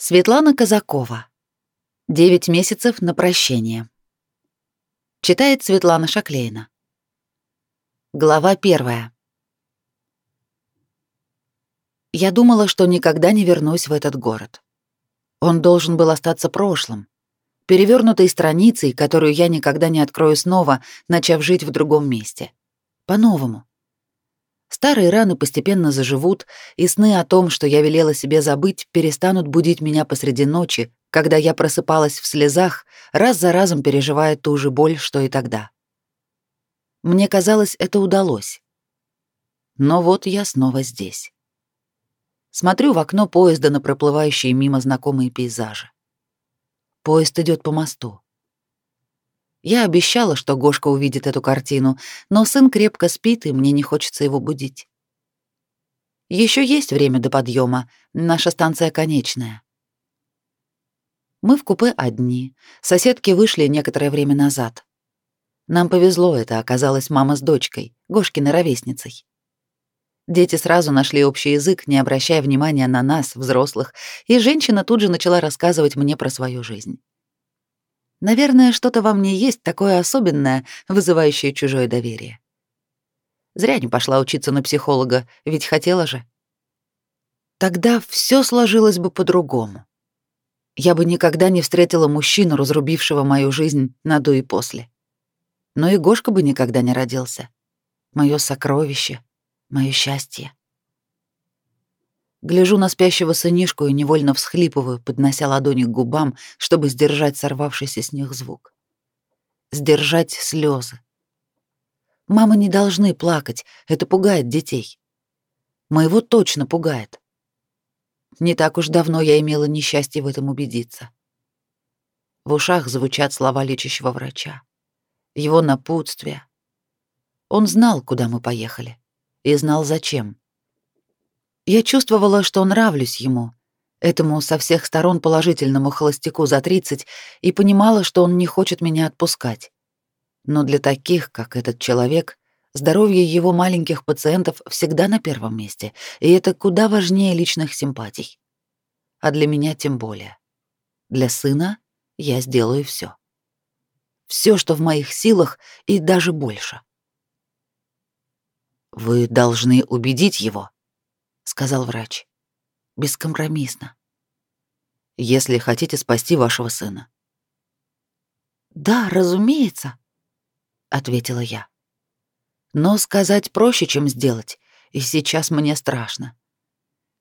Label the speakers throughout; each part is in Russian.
Speaker 1: Светлана Казакова. Девять месяцев на прощение. Читает Светлана Шаклейна. Глава первая. Я думала, что никогда не вернусь в этот город. Он должен был остаться прошлым, перевернутой страницей, которую я никогда не открою снова, начав жить в другом месте. По-новому. Старые раны постепенно заживут, и сны о том, что я велела себе забыть, перестанут будить меня посреди ночи, когда я просыпалась в слезах, раз за разом переживая ту же боль, что и тогда. Мне казалось, это удалось. Но вот я снова здесь. Смотрю в окно поезда на проплывающие мимо знакомые пейзажи. Поезд идет по мосту. Я обещала, что Гошка увидит эту картину, но сын крепко спит, и мне не хочется его будить. Еще есть время до подъема, наша станция конечная. Мы в купе одни, соседки вышли некоторое время назад. Нам повезло, это оказалась мама с дочкой, Гошкиной ровесницей. Дети сразу нашли общий язык, не обращая внимания на нас, взрослых, и женщина тут же начала рассказывать мне про свою жизнь. Наверное, что-то во мне есть такое особенное, вызывающее чужое доверие. Зря не пошла учиться на психолога, ведь хотела же. Тогда все сложилось бы по-другому. Я бы никогда не встретила мужчину, разрубившего мою жизнь на до и после. Но и Гошка бы никогда не родился. Моё сокровище, моё счастье. Гляжу на спящего сынишку и невольно всхлипываю, поднося ладони к губам, чтобы сдержать сорвавшийся с них звук. Сдержать слезы. Мамы не должны плакать, это пугает детей. Моего точно пугает. Не так уж давно я имела несчастье в этом убедиться. В ушах звучат слова лечащего врача. Его напутствие. Он знал, куда мы поехали, и знал, зачем. Я чувствовала, что нравлюсь ему, этому со всех сторон положительному холостяку за 30, и понимала, что он не хочет меня отпускать. Но для таких, как этот человек, здоровье его маленьких пациентов всегда на первом месте, и это куда важнее личных симпатий. А для меня тем более. Для сына я сделаю все. Все, что в моих силах, и даже больше. Вы должны убедить его, сказал врач. Бескомпромиссно. Если хотите спасти вашего сына. Да, разумеется, ответила я. Но сказать проще, чем сделать, и сейчас мне страшно.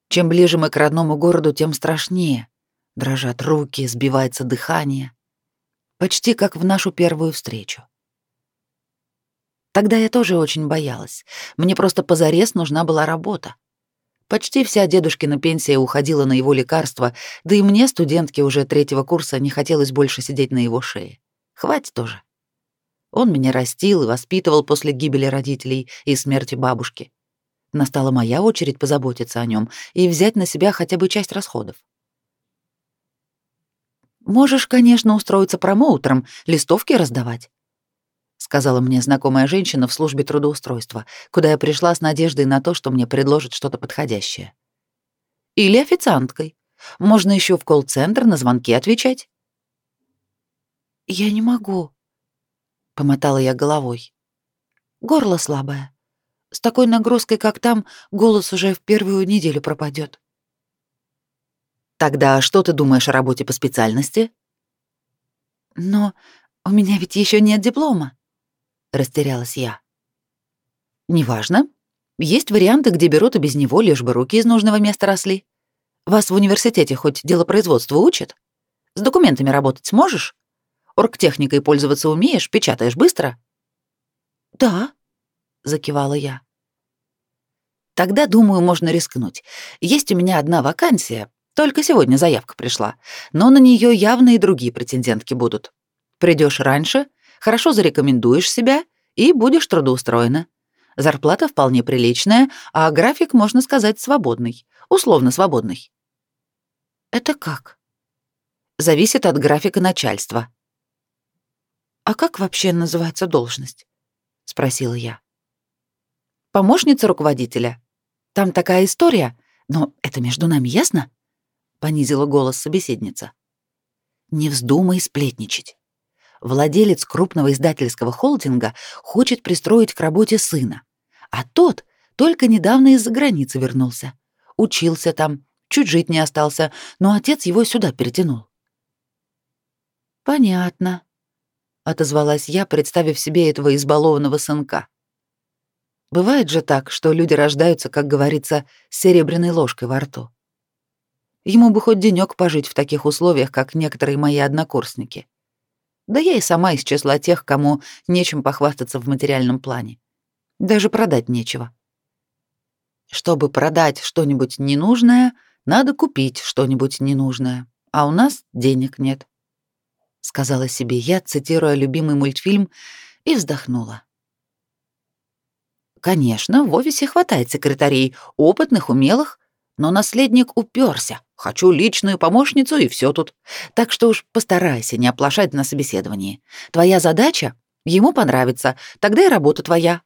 Speaker 1: Чем ближе мы к родному городу, тем страшнее. Дрожат руки, сбивается дыхание. Почти как в нашу первую встречу. Тогда я тоже очень боялась. Мне просто позарез нужна была работа. Почти вся дедушкина пенсия уходила на его лекарства, да и мне, студентке уже третьего курса, не хотелось больше сидеть на его шее. Хватит тоже. Он меня растил и воспитывал после гибели родителей и смерти бабушки. Настала моя очередь позаботиться о нем и взять на себя хотя бы часть расходов. Можешь, конечно, устроиться промоутером, листовки раздавать сказала мне знакомая женщина в службе трудоустройства, куда я пришла с надеждой на то, что мне предложат что-то подходящее. Или официанткой. Можно еще в колл-центр на звонки отвечать. Я не могу, помотала я головой. Горло слабое. С такой нагрузкой, как там, голос уже в первую неделю пропадет. Тогда что ты думаешь о работе по специальности? Но у меня ведь еще нет диплома растерялась я. Неважно. Есть варианты, где берут и без него, лишь бы руки из нужного места росли. Вас в университете хоть делопроизводству учат? С документами работать сможешь? Оргтехникой пользоваться умеешь, печатаешь быстро? Да, закивала я. Тогда, думаю, можно рискнуть. Есть у меня одна вакансия, только сегодня заявка пришла, но на нее явно и другие претендентки будут. Придешь раньше, хорошо зарекомендуешь себя и будешь трудоустроена. Зарплата вполне приличная, а график, можно сказать, свободный, условно свободный. Это как? Зависит от графика начальства. А как вообще называется должность? спросила я. Помощница руководителя. Там такая история, но это между нами ясно? понизила голос собеседница. Не вздумай сплетничать. Владелец крупного издательского холдинга хочет пристроить к работе сына, а тот только недавно из-за границы вернулся. Учился там, чуть жить не остался, но отец его сюда перетянул. Понятно, отозвалась я, представив себе этого избалованного сынка. Бывает же так, что люди рождаются, как говорится, с серебряной ложкой во рту. Ему бы хоть денёк пожить в таких условиях, как некоторые мои однокурсники. Да я и сама из числа тех, кому нечем похвастаться в материальном плане. Даже продать нечего. Чтобы продать что-нибудь ненужное, надо купить что-нибудь ненужное, а у нас денег нет. Сказала себе я, цитируя любимый мультфильм, и вздохнула. Конечно, в офисе хватает секретарей, опытных, умелых, но наследник уперся. Хочу личную помощницу, и все тут. Так что уж постарайся не оплошать на собеседовании. Твоя задача — ему понравится, тогда и работа твоя.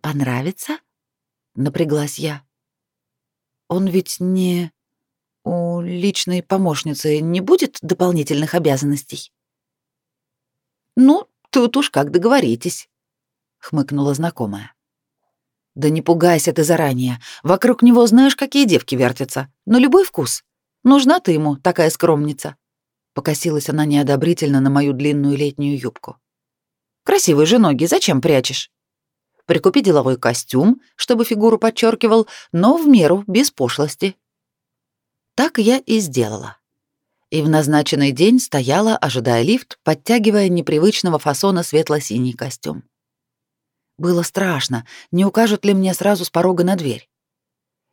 Speaker 1: «Понравится?» — напряглась я. «Он ведь не... У личной помощницы не будет дополнительных обязанностей?» «Ну, тут уж как договоритесь», — хмыкнула знакомая. Да не пугайся ты заранее. Вокруг него знаешь, какие девки вертятся. Но любой вкус. Нужна ты ему, такая скромница. Покосилась она неодобрительно на мою длинную летнюю юбку. Красивые же ноги, зачем прячешь? Прикупи деловой костюм, чтобы фигуру подчеркивал, но в меру, без пошлости. Так я и сделала. И в назначенный день стояла, ожидая лифт, подтягивая непривычного фасона светло-синий костюм. Было страшно, не укажут ли мне сразу с порога на дверь.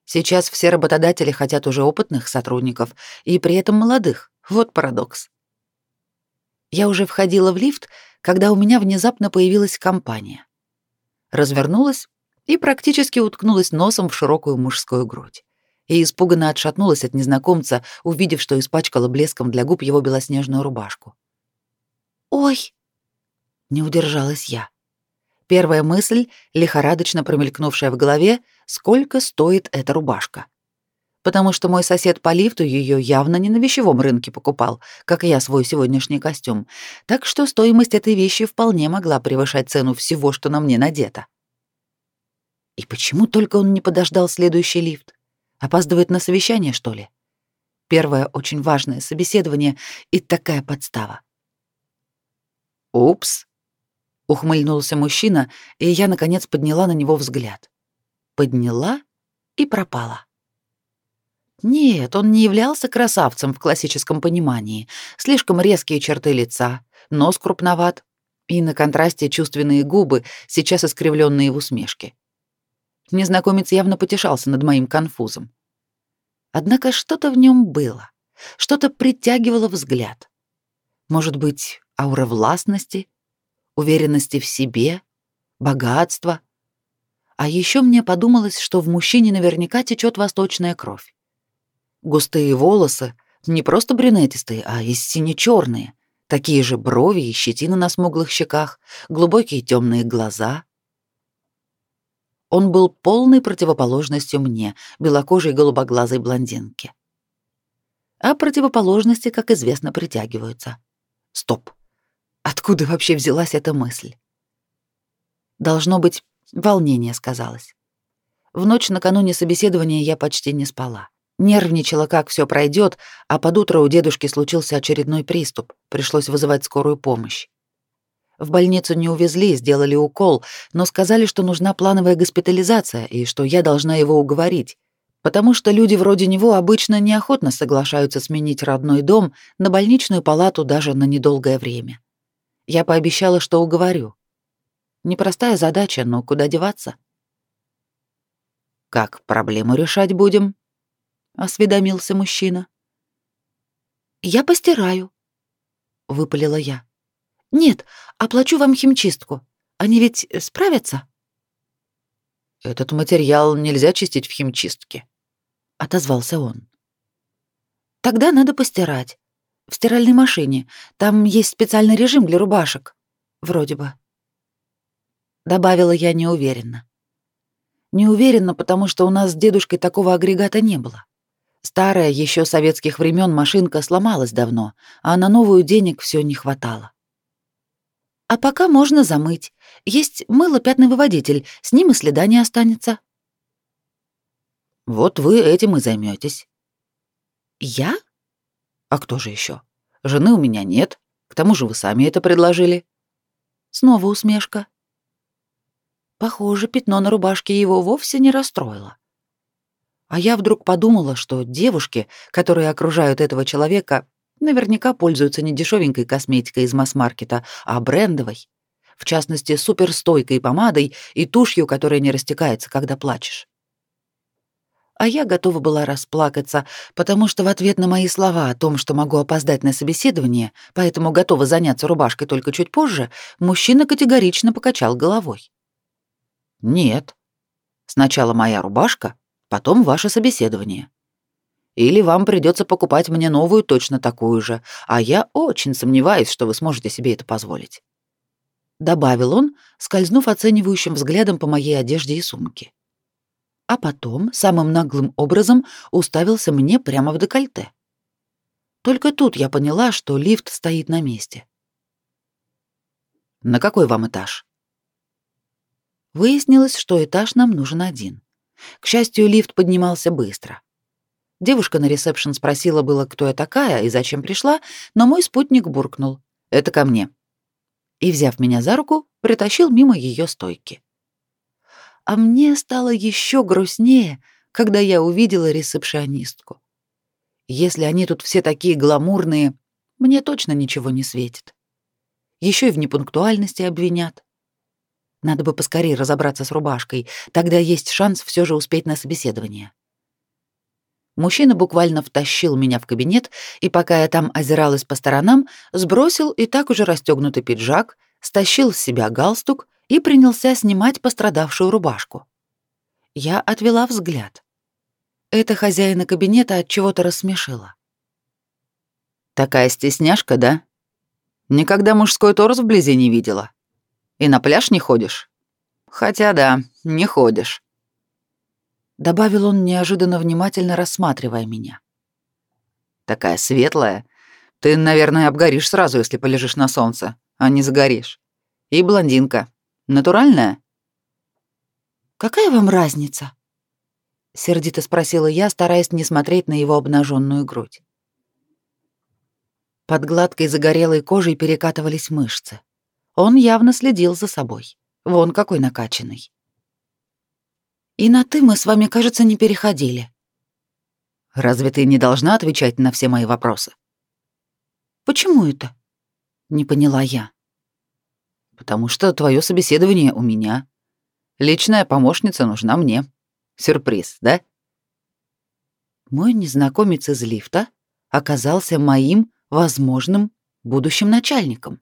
Speaker 1: Сейчас все работодатели хотят уже опытных сотрудников и при этом молодых. Вот парадокс. Я уже входила в лифт, когда у меня внезапно появилась компания. Развернулась и практически уткнулась носом в широкую мужскую грудь. И испуганно отшатнулась от незнакомца, увидев, что испачкала блеском для губ его белоснежную рубашку. «Ой!» — не удержалась я. Первая мысль, лихорадочно промелькнувшая в голове, сколько стоит эта рубашка. Потому что мой сосед по лифту ее явно не на вещевом рынке покупал, как я свой сегодняшний костюм, так что стоимость этой вещи вполне могла превышать цену всего, что на мне надето. И почему только он не подождал следующий лифт? Опаздывает на совещание, что ли? Первое очень важное собеседование и такая подстава. Упс, ухмыльнулся мужчина, и я наконец подняла на него взгляд. Подняла и пропала. Нет, он не являлся красавцем в классическом понимании. Слишком резкие черты лица, нос крупноват, и на контрасте чувственные губы, сейчас искривленные в усмешке. Незнакомец явно потешался над моим конфузом. Однако что-то в нем было, что-то притягивало взгляд. Может быть, аура властности уверенности в себе, богатства. А еще мне подумалось, что в мужчине наверняка течет восточная кровь. Густые волосы, не просто брюнетистые, а и сине-черные, такие же брови и щетина на смуглых щеках, глубокие темные глаза. Он был полной противоположностью мне, белокожей голубоглазой блондинке. А противоположности, как известно, притягиваются. Стоп. Откуда вообще взялась эта мысль? Должно быть, волнение сказалось. В ночь накануне собеседования я почти не спала. Нервничала, как все пройдет, а под утро у дедушки случился очередной приступ. Пришлось вызывать скорую помощь. В больницу не увезли, сделали укол, но сказали, что нужна плановая госпитализация и что я должна его уговорить, потому что люди вроде него обычно неохотно соглашаются сменить родной дом на больничную палату даже на недолгое время. Я пообещала, что уговорю. Непростая задача, но куда деваться? Как проблему решать будем? осведомился мужчина. Я постираю, выпалила я. Нет, оплачу вам химчистку. Они ведь справятся? Этот материал нельзя чистить в химчистке, отозвался он. Тогда надо постирать в стиральной машине. Там есть специальный режим для рубашек. Вроде бы. Добавила я неуверенно. Неуверенно, потому что у нас с дедушкой такого агрегата не было. Старая еще советских времен машинка сломалась давно, а на новую денег все не хватало. А пока можно замыть. Есть мыло-пятный выводитель, с ним и следа не останется. Вот вы этим и займетесь. Я? А кто же еще? Жены у меня нет. К тому же вы сами это предложили. Снова усмешка. Похоже, пятно на рубашке его вовсе не расстроило. А я вдруг подумала, что девушки, которые окружают этого человека, наверняка пользуются не дешевенькой косметикой из масс-маркета, а брендовой, в частности, суперстойкой помадой и тушью, которая не растекается, когда плачешь. А я готова была расплакаться, потому что в ответ на мои слова о том, что могу опоздать на собеседование, поэтому готова заняться рубашкой только чуть позже, мужчина категорично покачал головой. «Нет. Сначала моя рубашка, потом ваше собеседование. Или вам придется покупать мне новую точно такую же, а я очень сомневаюсь, что вы сможете себе это позволить. Добавил он, скользнув оценивающим взглядом по моей одежде и сумке. А потом самым наглым образом уставился мне прямо в декольте. Только тут я поняла, что лифт стоит на месте. На какой вам этаж? Выяснилось, что этаж нам нужен один. К счастью, лифт поднимался быстро. Девушка на ресепшн спросила было, кто я такая и зачем пришла, но мой спутник буркнул: "Это ко мне". И взяв меня за руку, притащил мимо ее стойки. А мне стало еще грустнее, когда я увидела ресепшионистку. Если они тут все такие гламурные, мне точно ничего не светит. Еще и в непунктуальности обвинят. Надо бы поскорее разобраться с рубашкой, тогда есть шанс все же успеть на собеседование. Мужчина буквально втащил меня в кабинет, и пока я там озиралась по сторонам, сбросил и так уже расстегнутый пиджак, стащил с себя галстук и принялся снимать пострадавшую рубашку. Я отвела взгляд. Это хозяина кабинета от чего-то рассмешило. Такая стесняшка, да? Никогда мужской торс вблизи не видела. И на пляж не ходишь? Хотя да, не ходишь. Добавил он неожиданно внимательно рассматривая меня. Такая светлая. Ты, наверное, обгоришь сразу, если полежишь на солнце, а не загоришь. И блондинка. Натуральная? Какая вам разница? Сердито спросила я, стараясь не смотреть на его обнаженную грудь. Под гладкой загорелой кожей перекатывались мышцы. Он явно следил за собой. Вон какой накачанный. И на «ты» мы с вами, кажется, не переходили. Разве ты не должна отвечать на все мои вопросы? Почему это? Не поняла я. Потому что твое собеседование у меня. Личная помощница нужна мне. Сюрприз, да? Мой незнакомец из лифта оказался моим возможным будущим начальником.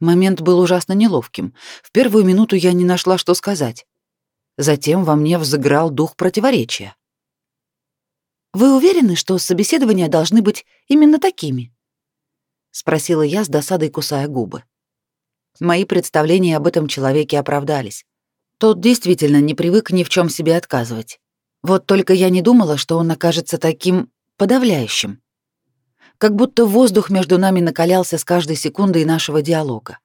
Speaker 1: Момент был ужасно неловким. В первую минуту я не нашла, что сказать. Затем во мне взыграл дух противоречия. «Вы уверены, что собеседования должны быть именно такими?» — спросила я с досадой, кусая губы. Мои представления об этом человеке оправдались. Тот действительно не привык ни в чем себе отказывать. Вот только я не думала, что он окажется таким подавляющим как будто воздух между нами накалялся с каждой секундой нашего диалога.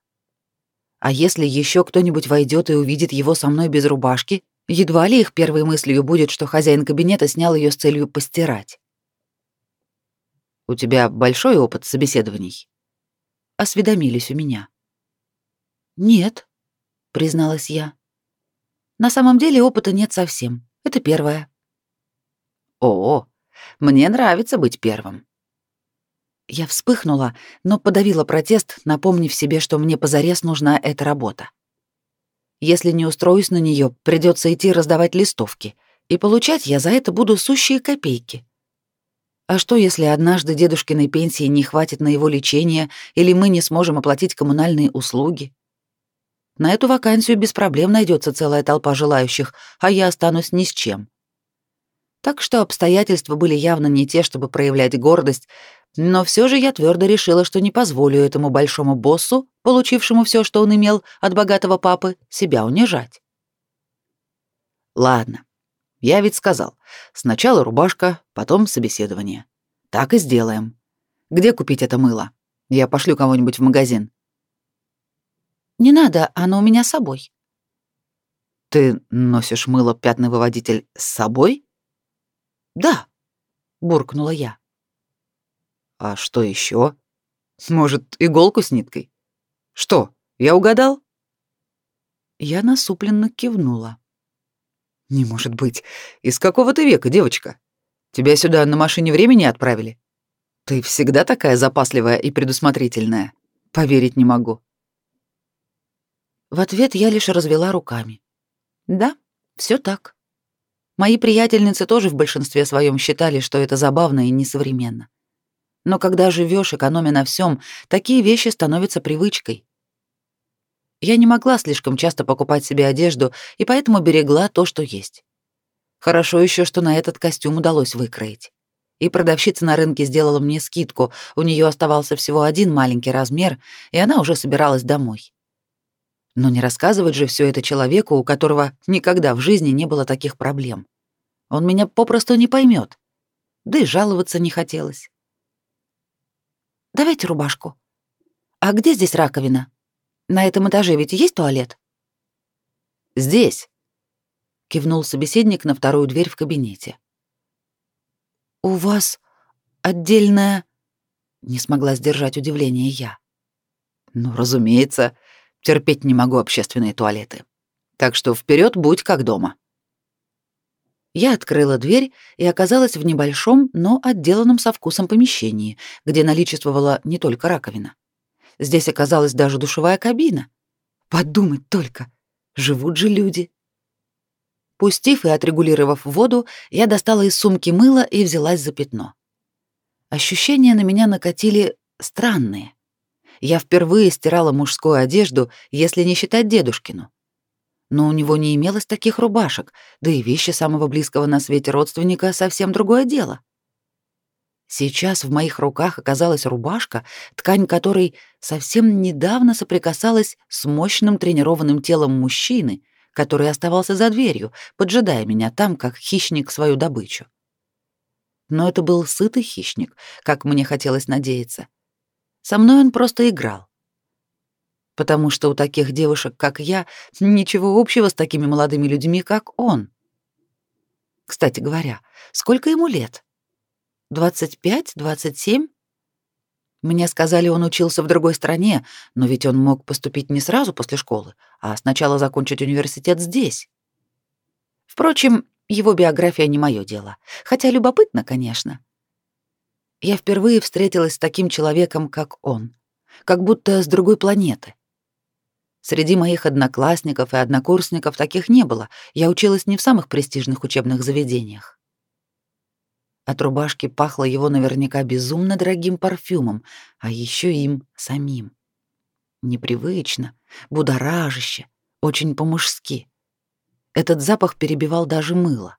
Speaker 1: А если еще кто-нибудь войдет и увидит его со мной без рубашки, едва ли их первой мыслью будет, что хозяин кабинета снял ее с целью постирать. «У тебя большой опыт собеседований?» Осведомились у меня. «Нет», — призналась я. «На самом деле опыта нет совсем. Это первое». «О, мне нравится быть первым», я вспыхнула, но подавила протест, напомнив себе, что мне позарез нужна эта работа. Если не устроюсь на нее, придется идти раздавать листовки, и получать я за это буду сущие копейки. А что, если однажды дедушкиной пенсии не хватит на его лечение, или мы не сможем оплатить коммунальные услуги? На эту вакансию без проблем найдется целая толпа желающих, а я останусь ни с чем. Так что обстоятельства были явно не те, чтобы проявлять гордость, но все же я твердо решила, что не позволю этому большому боссу, получившему все, что он имел от богатого папы, себя унижать. Ладно, Я ведь сказал, сначала рубашка, потом собеседование. Так и сделаем. Где купить это мыло? Я пошлю кого-нибудь в магазин.
Speaker 2: Не надо, оно у меня с собой.
Speaker 1: Ты носишь мыло пятный выводитель с собой?
Speaker 2: Да, буркнула я.
Speaker 1: А что еще? Может, иголку с ниткой? Что, я угадал? Я насупленно кивнула. Не может быть. Из какого ты века, девочка? Тебя сюда на машине времени отправили? Ты всегда такая запасливая и предусмотрительная. Поверить не могу.
Speaker 2: В ответ я лишь развела руками. Да, все так. Мои приятельницы тоже в большинстве своем считали, что это забавно и несовременно. Но когда живешь, экономя на всем, такие вещи становятся привычкой. Я не могла слишком часто покупать себе одежду, и поэтому берегла то, что есть. Хорошо еще, что на этот костюм удалось выкроить. И продавщица на рынке сделала мне скидку, у нее оставался всего один маленький размер, и она уже собиралась домой. Но не рассказывать же все это человеку, у которого никогда в жизни не было таких проблем. Он меня попросту не поймет. Да и жаловаться не хотелось. «Давайте рубашку. А где здесь раковина? На этом этаже ведь есть туалет?»
Speaker 1: «Здесь», — кивнул собеседник на вторую дверь в кабинете.
Speaker 2: «У вас отдельная...» — не смогла сдержать удивление я.
Speaker 1: «Ну, разумеется, Терпеть не могу общественные туалеты. Так что вперед, будь как дома. Я открыла дверь и оказалась в небольшом, но отделанном со вкусом помещении, где наличествовала не только раковина. Здесь оказалась даже душевая кабина. Подумать только, живут же люди. Пустив и отрегулировав воду, я достала из сумки мыло и взялась за пятно. Ощущения на меня накатили странные я впервые стирала мужскую одежду, если не считать дедушкину. Но у него не имелось таких рубашек, да и вещи самого близкого на свете родственника совсем другое дело. Сейчас в моих руках оказалась рубашка, ткань которой совсем недавно соприкасалась с мощным тренированным телом мужчины, который оставался за дверью, поджидая меня там, как хищник свою добычу. Но это был сытый хищник, как мне хотелось надеяться. Со мной он просто играл. Потому что у таких девушек, как я, ничего общего с такими молодыми людьми, как он. Кстати говоря, сколько ему лет? 25, 27? Мне сказали, он учился в другой стране, но ведь он мог поступить не сразу после школы, а сначала закончить университет здесь. Впрочем, его биография не мое дело, хотя любопытно, конечно я впервые встретилась с таким человеком, как он, как будто с другой планеты. Среди моих одноклассников и однокурсников таких не было, я училась не в самых престижных учебных заведениях. От рубашки пахло его наверняка безумно дорогим парфюмом, а еще им самим. Непривычно, будоражище, очень по-мужски. Этот запах перебивал даже мыло.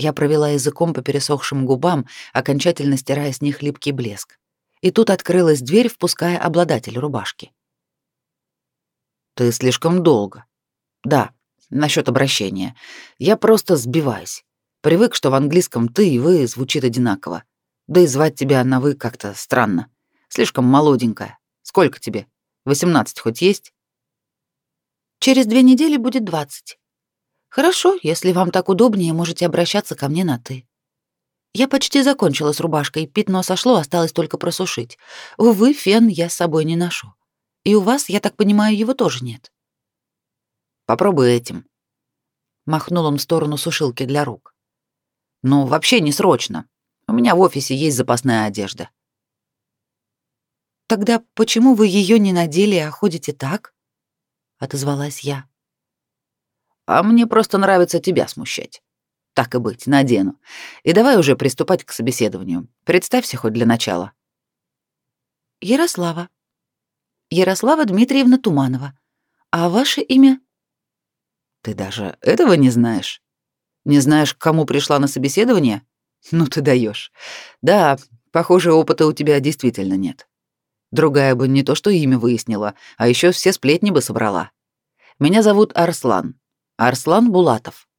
Speaker 1: Я провела языком по пересохшим губам, окончательно стирая с них липкий блеск. И тут открылась дверь, впуская обладателя рубашки. «Ты слишком долго». «Да, насчет обращения. Я просто сбиваюсь. Привык, что в английском «ты» и «вы» звучит одинаково. Да и звать тебя на «вы» как-то странно. Слишком молоденькая. Сколько тебе? Восемнадцать хоть есть?»
Speaker 2: «Через две недели будет двадцать». Хорошо, если вам так удобнее, можете обращаться ко мне на ты. Я почти закончила с рубашкой, пятно сошло, осталось только просушить. Увы, фен я с собой не ношу. И у вас, я так понимаю, его тоже нет.
Speaker 1: Попробуй этим. Махнул он в сторону сушилки для рук. Ну, вообще не срочно. У меня в офисе есть запасная одежда.
Speaker 2: Тогда почему вы ее не надели, а ходите так? отозвалась я.
Speaker 1: А мне просто нравится тебя смущать. Так и быть, надену. И давай уже приступать к собеседованию. Представься хоть для начала.
Speaker 2: Ярослава. Ярослава Дмитриевна Туманова. А ваше имя?
Speaker 1: Ты даже этого не знаешь? Не знаешь, к кому пришла на собеседование? Ну ты даешь. Да, похоже, опыта у тебя действительно нет. Другая бы не то что имя выяснила, а еще все сплетни бы собрала. Меня зовут Арслан. Арслан Булатов.